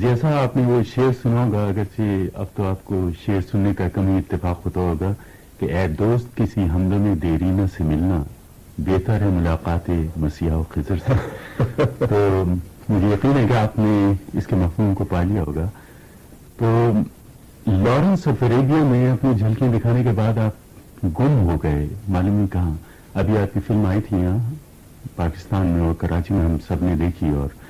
جیسا آپ نے وہ شعر سنا ہوگا اگرچہ اب تو آپ کو شعر سننے کا کمی اتفاق ہوتا ہوگا کہ اے دوست کسی حملوں میں دیرینہ سے ملنا بہتر ہے ملاقات مسیح و خضر سے۔ تو مجھے یقین ہے کہ آپ نے اس کے مفہوم کو پا لیا ہوگا۔ تو لارنس آف اریبیا میں اپنی جھلکیاں دکھانے کے بعد آپ گم ہو گئے۔ معلوم نہیں کہاں۔ ابھی آپ کی فلم آئی تھی یہاں پاکستان میں اور کراچی میں ہم سب نے دیکھی اور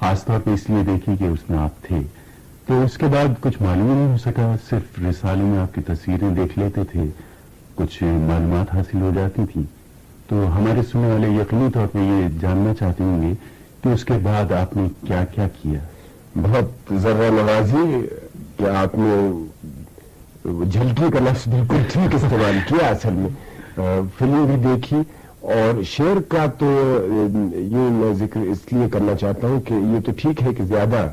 خاص طور پہ اس لیے دیکھی کہ اس میں آپ تھے۔ تو اس کے بعد کچھ معلوم نہیں ہو سکا، صرف رسالے میں آپ کی تصویریں دیکھ لیتے تھے۔ کچھ معلومات حاصل ہو جاتی تھی۔ تو ہمارے سننے والے یقینی طور پہ یہ جاننا چاہتے ہوں گے کہ اس کے بعد آپ نے کیا کیا کیا۔ بہت ذرا نوازی کہ آپ نے جھلکی کا لفظ بالکل ٹھیک استعمال کیا اصل میں۔ فلم بھی دیکھی۔ اور شعر کا تو یہ میں ذکر اس لیے کرنا چاہتا ہوں کہ یہ تو ٹھیک ہے کہ زیادہ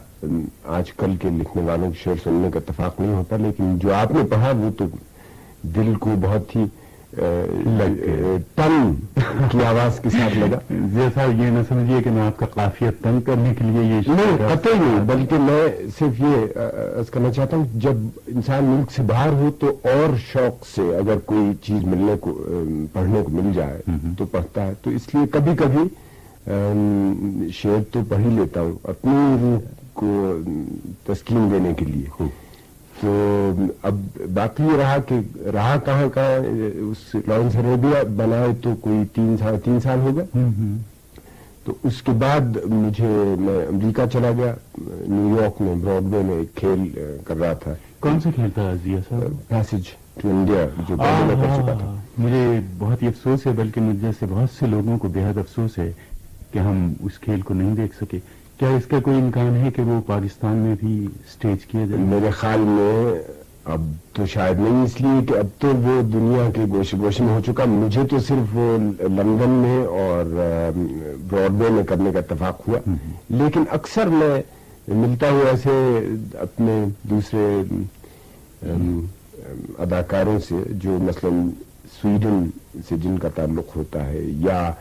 آج کل کے لکھنے والوں کے شعر سننے کا اتفاق نہیں ہوتا، لیکن جو آپ نے پڑھا وہ تو دل کو بہت ہی تن کی آواز کے ساتھ لگا۔ جیسا یہ نہ سمجھیے کہ میں آپ کا قافیہ تن کرنے کے لیے یہ نہیں قطعی نہیں بلکہ میں صرف یہ کرنا چاہتا ہوں جب انسان ملک سے باہر ہو تو اور شوق سے اگر کوئی چیز ملنے کو پڑھنے کو مل جائے تو پڑھتا ہے۔ تو اس لیے کبھی کبھی شعر تو پڑھ ہی لیتا ہوں اپنی روح کو تسکین دینے کے لیے۔ تو اب باقی یہ رہا کہ رہا کہاں کہاں اس لارنس اریبیا بنائے تو کوئی تین سال تین سال ہو گئے۔ تو اس کے بعد مجھے میں امریکہ چلا گیا۔ نیو یارک میں براڈ وے میں کھیل کر رہا تھا۔ کون سا کھیل تھا پیسج ٹو انڈیا جو میں کر چکا تھا۔ مجھے بہت ہی افسوس ہے بلکہ مجھ جیسے بہت سے لوگوں کو بے حد افسوس ہے کہ ہم اس کھیل کو نہیں دیکھ سکے۔ کیا اس کا کوئی امکان ہے کہ وہ پاکستان میں بھی سٹیج کیا جائے؟ میرے خیال میں اب تو شاید نہیں اس لیے کہ اب تو وہ دنیا کے گوشے گوشے میں ہو چکا۔ مجھے تو صرف وہ لندن میں اور براڈ وے میں کرنے کا اتفاق ہوا۔ لیکن اکثر میں ملتا ہوں ایسے اپنے دوسرے اداکاروں سے جو مثلا سویڈن سے جن کا تعلق ہوتا ہے یا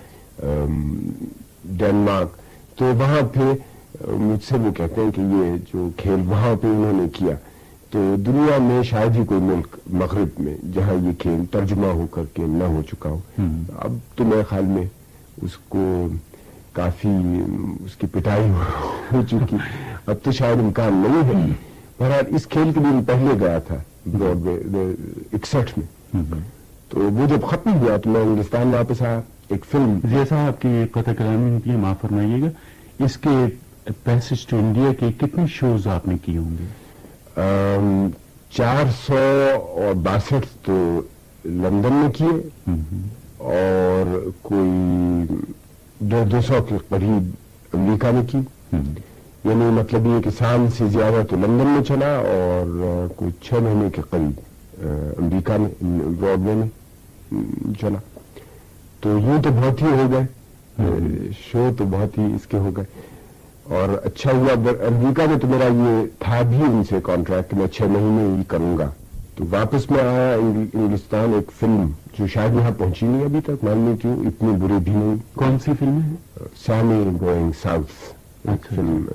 ڈینمارک تو وہاں پہ مجھ سے وہ کہتے ہیں کہ یہ جو کھیل وہاں پہ انہوں نے کیا تو دنیا میں شاید ہی کوئی ملک مغرب میں جہاں یہ کھیل ترجمہ ہو کر کے نہ ہو چکا ہو۔ اب تو میرے خیال میں اس کو کافی اس کی پٹائی ہو چکی۔ اب تو شاید امکان نہیں ہے۔ بہرحال اس کھیل کے لیے پہلے گیا تھا براڈ وے اکسٹھ میں۔ تو وہ جب ختم ہوا تو میں ہندوستان واپس آیا ایک فلم۔ جیسا آپ کی قطع کلامی معاف فرمائیے گا۔ اس کے پیسج ٹو انڈیا کے کتنے شوز آپ نے کیے ہوں گے چار سو اور باسٹھ تو لندن میں کیے. اور کوئی دو دو سو کے قریب امریکہ میں کی یعنی مطلب یہ کہ سال سے زیادہ تو لندن میں چلا اور کوئی چھ مہینے کے قریب امریکہ میں براڈ وے میں چلا۔ تو یوں تو بہت ہی ہو گئے۔ شو تو بہت ہی اس کے ہو گئے۔ اور اچھا ہوا امریکہ میں تو میرا یہ تھا بھی ان سے کانٹریکٹ کہ میں چھ مہینے ہی کروں گا۔ تو واپس میں آیا انگلستان ایک فلم جو شاید یہاں پہنچی نہیں ابھی تک مان لی کیوں اتنی بری بھی نہیں۔ کون سی فلم ہے سیمی گوئنگ ساؤتھ۔ ایک فلم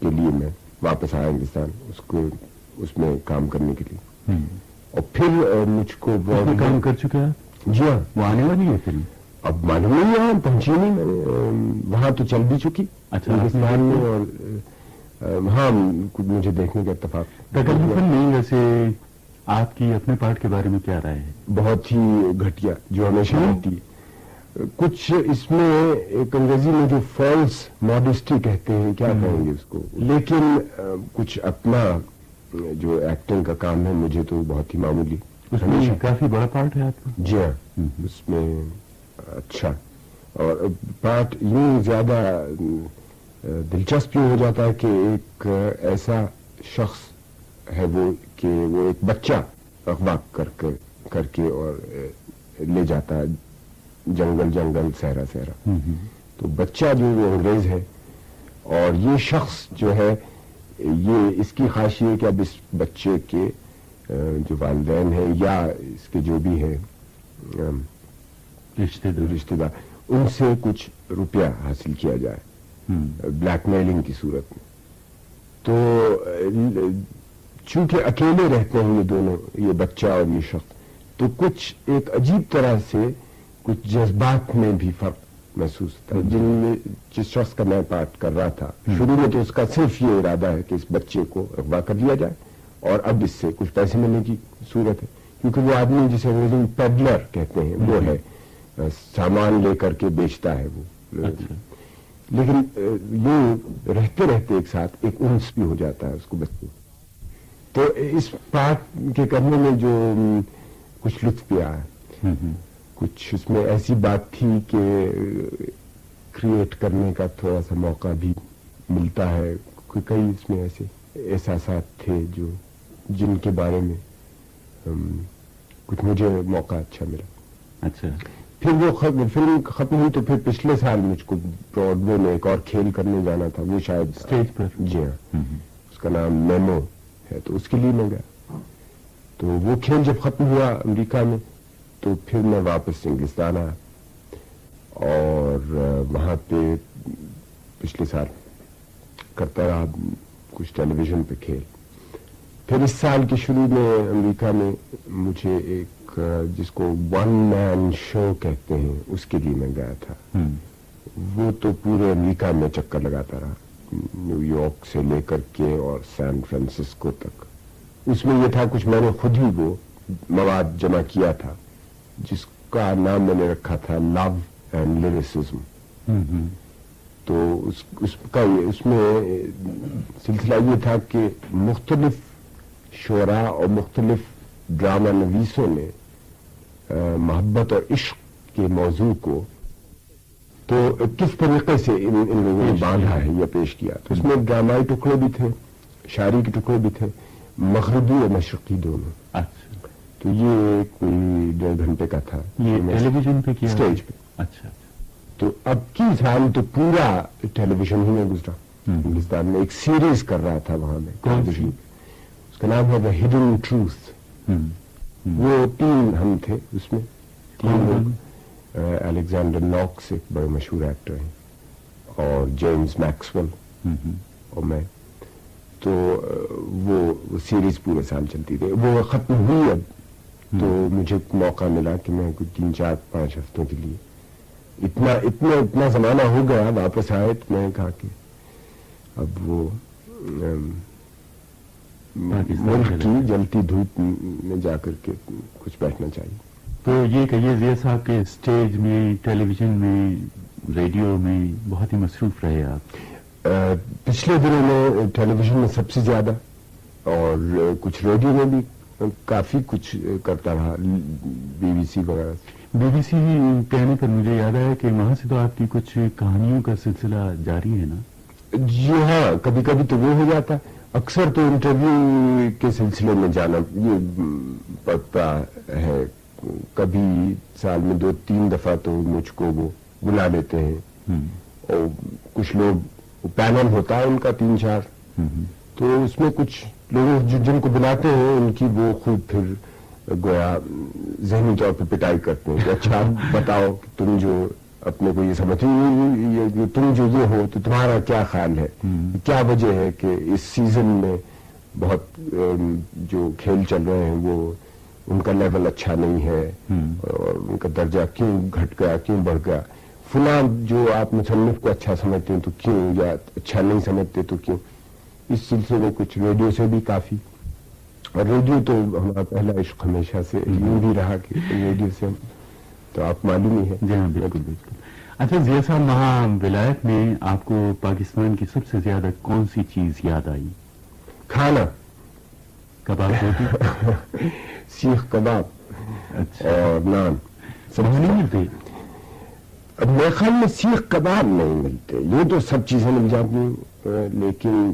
کے لیے میں واپس آیا ہندوستان اس کو اس میں کام کرنے کے لیے۔ اور پھر مجھ کو کام کر چکے ہیں؟ جی ہاں۔ وہ آنے والی ہے فلم؟ اب معلوم نہیں یہاں پہنچی نہیں وہاں تو چل بھی چکی۔ اچھا۔ ہندوستان میں اور ہاں مجھے دیکھنے کا اتفاق۔ نہیں ویسے آپ کی اپنے پارٹ کے بارے میں کیا رائے ہے؟ بہت ہی گھٹیا جو ہمیشہ رہتی ہے۔ کچھ اس میں ایک انگریزی میں جو فالس ماڈسٹی کہتے ہیں کیا کہیں گے اس کو؟ لیکن کچھ اپنا جو ایکٹنگ کا کام ہے مجھے تو بہت ہی معمولی۔ کافی بڑا پارٹ ہے آپ کا۔ جی ہاں۔ اس میں اچھا۔ اور پارٹ یوں زیادہ دلچسپ ہو جاتا ہے کہ ایک ایسا شخص ہے وہ کہ وہ ایک بچہ اخبار کر کر کے اور لے جاتا ہے جنگل جنگل سہرا سہرا تو بچہ جو وہ انگریز ہے اور یہ شخص جو ہے یہ اس کی خواہش یہ کہ اب اس بچے کے جو والدین ہیں یا اس کے جو بھی ہیں رشتے دار رشتے دار۔ ان سے کچھ روپیہ حاصل کیا جائے۔ بلیک میلنگ کی صورت میں۔ تو چونکہ اکیلے رہتے ہیں یہ دونوں یہ بچہ اور یہ شخص تو کچھ ایک عجیب طرح سے کچھ جذبات میں بھی فرق محسوس ہوتا ہے۔ جن میں جس شخص کا میں پارٹ کر رہا تھا شروع میں تو اس کا صرف یہ ارادہ ہے کہ اس بچے کو اغوا کر لیا جائے اور اب اس سے کچھ پیسے ملنے کی صورت ہے۔ کیونکہ وہ آدمی جسے انگریزی میں پیڈلر کہتے ہیں وہ ہے۔ سامان لے کر کے بیچتا ہے وہ۔ اچھا۔ لیکن یہ رہتے رہتے ایک ساتھ ایک انس بھی ہو جاتا ہے اس کو بچے تو اس پارٹ کے کرنے میں جو کچھ لطف بھی آیا کچھ اس میں ایسی بات تھی کہ کریٹ کرنے کا تھوڑا سا موقع بھی ملتا ہے۔ کئی اس میں ایسے احساسات تھے جو جن کے بارے میں کچھ مجھے موقع اچھا ملا۔ اچھا۔ پھر وہ فلم ختم ہوئی تو پھر پچھلے سال مجھ کو براڈ وے میں ایک اور کھیل کرنے جانا تھا وہ شاید اسٹیج پر؟ جی ہاں۔ اس کا نام میمو ہے تو اس کے لیے میں گیا۔ تو وہ کھیل جب ختم ہوا امریکہ میں تو پھر میں واپس انگلستان آیا۔ اور وہاں پہ پچھلے سال کرتا رہا کچھ ٹیلی ویژن پہ کھیل۔ پھر اس سال کے شروع میں امریکہ میں مجھے ایک جس کو ون مین شو کہتے ہیں اس کے لیے میں گیا تھا۔ وہ تو پورے امریکہ میں چکر لگاتا رہا نیو یارک سے لے کر کے اور سان فرانسسکو تک۔ اس میں یہ تھا کچھ میں نے خود ہی وہ مواد جمع کیا تھا جس کا نام میں نے رکھا تھا لو اینڈ لیریسزم تو اس اس کا یہ- اس میں سلسلہ یہ تھا کہ مختلف شعراء اور مختلف ڈرامہ نویسوں نے محبت اور عشق کے موضوع کو تو کس طریقے سے ان لوگوں نے باندھا۔ ہے یا پیش کیا؟ تو اس میں ڈرامائی ٹکڑے بھی تھے شاعری کے ٹکڑے بھی تھے مغربی اور مشرقی دونوں۔ اچھا۔ تو یہ کوئی ڈیڑھ گھنٹے کا تھا۔ ٹیلی ویژن پہ کیا؟ اسٹیج پہ۔ اچھا تو اب کی سال تو پورا ٹیلی ویژن ہی میں گزرا۔ ہندوستان میں ایک سیریز کر رہا تھا وہاں میں۔ اس کا نام ہے دا ہڈن ٹروتھ وہ تین ہم تھے اس میں. تین لوگ؟ الیگزینڈر ناکس ایک بڑے مشہور ایکٹر ہیں. اور جیمز ہم، اور میں. تو وہ سیریز پورے سال چلتی رہی وہ ختم ہوئی اب. تو مجھے موقع ملا کہ میں کچھ تین چار پانچ ہفتوں کے لیے اتنا اتنا اتنا زمانہ ہو گیا. واپس آئے تو میں کہا کہ اب وہ ملک کی۔ جلتی دھوپ میں جا کر کے کچھ بیٹھنا چاہیے۔ تو یہ کہیے زیا صاحب کے اسٹیج میں ٹیلی ویژن میں ریڈیو میں بہت ہی مصروف رہے آپ۔ پچھلے دنوں میں ٹیلی ویژن میں سب سے زیادہ اور کچھ ریڈیو میں بھی کافی کچھ کرتا رہا بی بی سی وغیرہ بی بی سی کہنے پر مجھے یاد آیا کہ وہاں سے تو آپ کی کچھ کہانیوں کا سلسلہ جاری ہے نا؟ جی ہاں کبھی کبھی تو وہ ہو جاتا ہے۔ اکثر تو انٹرویو کے سلسلے میں جانا یہ م، پڑتا ہے کبھی سال میں دو تین دفعہ تو مجھ کو وہ بلا لیتے ہیں۔ اور کچھ لوگ پینل ہوتا ہے ان کا تین چار۔ تو اس میں کچھ لوگ جن کو بلاتے ہیں ان کی وہ خوب پھر گویا ذہنی طور پہ پٹائی کرتے ہیں کہ اچھا بتاؤ کہ تم جو اپنے کو یہ یہ- یہ- تم جو یہ ہو تو تمہارا کیا خیال ہے۔ کیا وجہ ہے کہ اس سیزن میں بہت جو کھیل چل رہے ہیں وہ ان کا لیول اچھا نہیں ہے۔ اور ان کا درجہ کیوں گھٹ گیا کیوں بڑھ گیا؟ فلاں جو آپ مصنف کو اچھا سمجھتے ہیں تو کیوں یا اچھا نہیں سمجھتے تو کیوں؟ اس سلسلے میں کچھ ریڈیو سے بھی کافی۔ اور ریڈیو تو ہمارا پہلا عشق ہمیشہ سے یوں بھی رہا کہ ریڈیو سے ہم تو آپ معلوم ہی ہے جی ہاں بالکل بالکل۔ اچھا زیا صاحب وہاں ولایت میں آپ کو پاکستان کی سب سے زیادہ کون سی چیز یاد آئی؟ کھانا۔ کباب روٹی۔ سیخ کباب۔ اچھا۔ اور نان۔ وہاں نہیں ملتے اب میرے خیال میں سیخ کباب نہیں ملتے۔ یہ تو سب چیزیں مل جاتی لیکن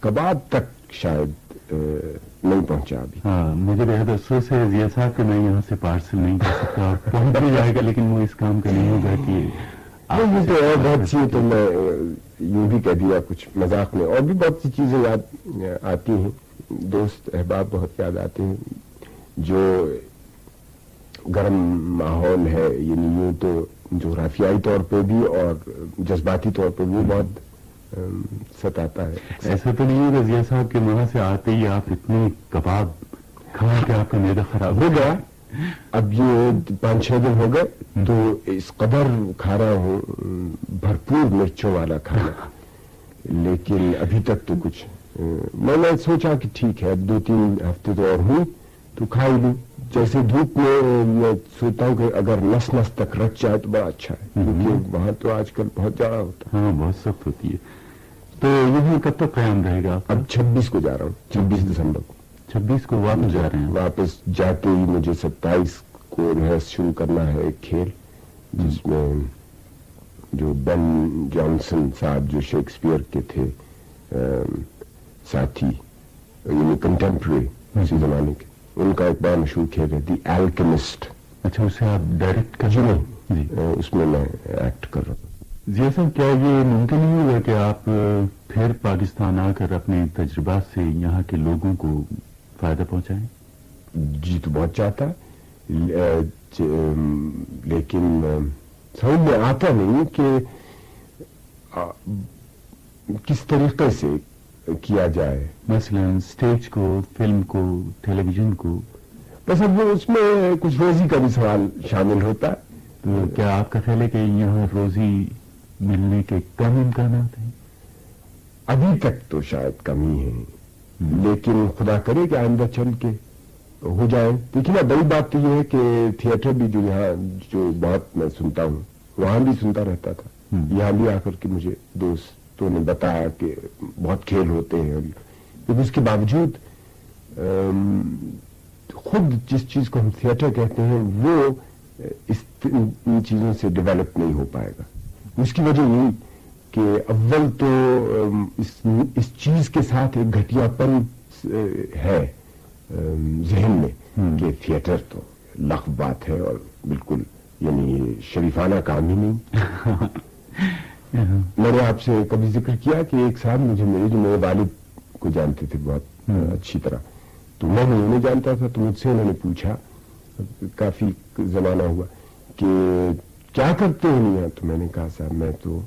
کباب تک شاید نہیں پہنچا ابھی۔ ہاں مجھے بہت افسوس ہے ضیا صاحب کہ میں یہاں سے پارسل نہیں کر سکتا اور پہنچ بھی جائے گا لیکن وہ اس کام کا نہیں ہوگا کہ تو اور بہت سی تو میں یوں بھی کہہ دیا کچھ مذاق میں اور بھی بہت سی چیزیں یاد آتی ہیں۔ دوست احباب بہت یاد آتے ہیں جو گرم ماحول ہے یعنی یوں تو جغرافیائی طور پہ بھی اور جذباتی طور پہ بھی بہت ستاتا ہے۔ ایسا تو نہیں ہے رضیا صاحب کہ وہاں سے آتے ہی آپ اتنے کباب کھا کے آپ کا میدا خراب ہو گیا۔ اب یہ پانچ چھ دن ہو گئے تو اس قدر کھا رہا ہوں بھرپور مرچوں والا کھانا لیکن ابھی تک تو کچھ میں نے سوچا کہ ٹھیک ہے دو تین ہفتے تو اور ہوں تو کھا ہی لوں۔ جیسے دھوپ میں میں سوچتا ہوں کہ اگر نس نس تک رچ جائے تو بڑا اچھا ہے کیونکہ وہاں تو آج کل بہت زیادہ ہوتا ہے۔ ہاں بہت سخت ہوتی ہے۔ تو یہاں کب تک قیام رہے گا۔ اب چھبیس کو جا رہا ہوں چھبیس دسمبر کو۔ چھبیس کو واپس جا رہے ہیں۔ واپس جاتے ہی مجھے ستائیس کو ریس شروع کرنا ہے ایک کھیل جس میں جو بن جانسن صاحب جو شیکسپیئر کے تھے ساتھی یعنی کنٹمپرری اسی زمانے کے۔ ان کا ایک بڑا مشہور کھیل ہے دی ایلکمسٹ اچھا اسے آپ ڈائریکٹ کر جی نہیں اس میں میں ایکٹ کر رہا ہوں۔ جی صاحب کیا یہ ممکن نہیں ہوگا کہ آپ پھر پاکستان آ کر اپنے تجربات سے یہاں کے لوگوں کو فائدہ پہنچائیں؟ جی تو بہت چاہتا لیکن سمجھ میں آتا نہیں کہ کس طریقے سے کیا جائے۔ مثلا اسٹیج کو فلم کو ٹیلی ویژن کو؟ بس اب اس میں کچھ روزی کا بھی سوال شامل ہوتا۔ ہے تو کیا آپ کا خیال ہے کہ یہاں روزی ملنے کے کم امکانات ہیں۔ ابھی تک تو شاید کم ہی ہیں۔ لیکن خدا کرے کہ آئندہ چل کے ہو جائے۔ دیکھیے نا بڑی بات تو یہ ہے کہ تھیٹر بھی جو یہاں جو بہت میں سنتا ہوں وہاں بھی سنتا رہتا تھا۔ یہاں بھی آ کر کے مجھے دوستوں نے بتایا کہ بہت کھیل ہوتے ہیں۔ لیکن اس کے باوجود خود جس چیز کو ہم تھیٹر کہتے ہیں وہ ان چیزوں سے ڈیولپ نہیں ہو پائے گا۔ اس کی وجہ یہی کہ اول تو اس چیز کے ساتھ ایک گھٹیا پن ہے ذہن میں کہ تھیٹر تو لخ بات ہے اور بالکل یعنی شریفانہ کام ہی نہیں۔ میں نے آپ سے کبھی ذکر کیا کہ ایک صاحب مجھے میرے جو میرے والد کو جانتے تھے بہت اچھی طرح تو میں نے انہیں جانتا تھا تو مجھ سے انہوں نے پوچھا کافی زمانہ ہوا کہ کیا کرتے ہو نہیں تو میں نے کہا صاحب، میں تو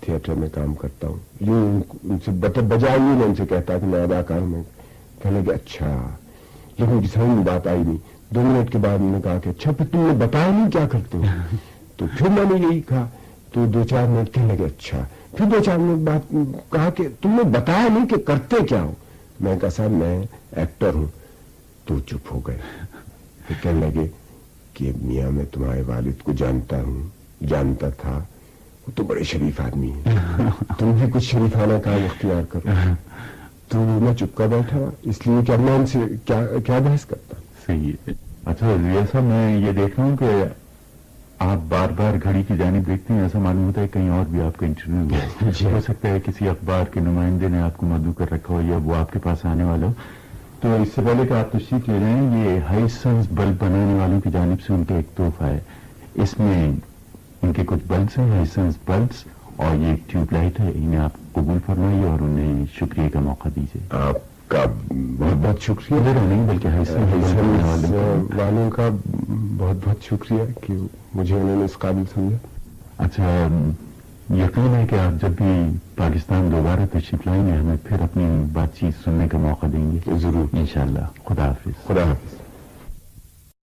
تھیٹر میں کام کرتا ہوں۔ یوں ان سے بجائے میں ان سے کہتا کہ میں اداکار میں کہنے لگے اچھا۔ لیکن مجھے سمجھ میں بات آئی نہیں۔ دو منٹ کے بعد انہوں نے کہا کہ اچھا پھر تم نے بتایا نہیں کیا کرتے ہو؟ تو پھر میں نے یہی کہا۔ تو دو چار منٹ کہنے لگے اچھا۔ پھر دو چار منٹ بعد کہا کہ، تم نے بتایا نہیں کہ کرتے کیا ہو؟ میں کہا صاحب، میں ایکٹر ہوں۔ تو چپ ہو گئے۔ پھر کہنے لگے کہ میاں میں تمہارے والد کو جانتا ہوں جانتا تھا وہ تو بڑے شریف آدمی ہیں۔ تم بھی کچھ شریفانہ کام اختیار کرو۔ تو میں چپکا بیٹھا اس لیے کہ میں ان سے کیا بحث کرتا؟ صحیح ہے۔ اچھا ایسا میں یہ دیکھ رہا ہوں کہ آپ بار بار گھڑی کی جانب دیکھتے ہیں ایسا معلوم ہوتا ہے کہیں اور بھی آپ کا انٹرویو ہوا جی۔ ہو سکتا ہے کسی اخبار کے نمائندے نے آپ کو مدعو کر رکھا ہو یا وہ آپ کے پاس آنے والا ہو۔ تو اس سے پہلے کہ آپ تشریف لے رہے ہیں یہ ہائی سنس بلب بنانے والوں کی جانب سے ان کا ایک تحفہ ہے۔ اس میں ان کے کچھ بلبس ہیں ہائی سنس بلبس اور یہ ایک ٹیوب لائٹ ہے۔ انہیں آپ قبول فرمائیے اور انہیں شکریہ کا موقع دیجیے۔ آپ کا بہت بہت شکریہ۔ نہیں بلکہ والوں کا بہت بہت شکریہ کہ مجھے انہوں نے اس قابل سمجھا۔ اچھا یقین ہے کہ آپ جب بھی پاکستان دوبارہ تشریف لائیں گے ہمیں پھر اپنی بات چیت سننے کا موقع دیں گے؟ ضرور۔ انشاءاللہ۔ خدا حافظ۔ خدا حافظ۔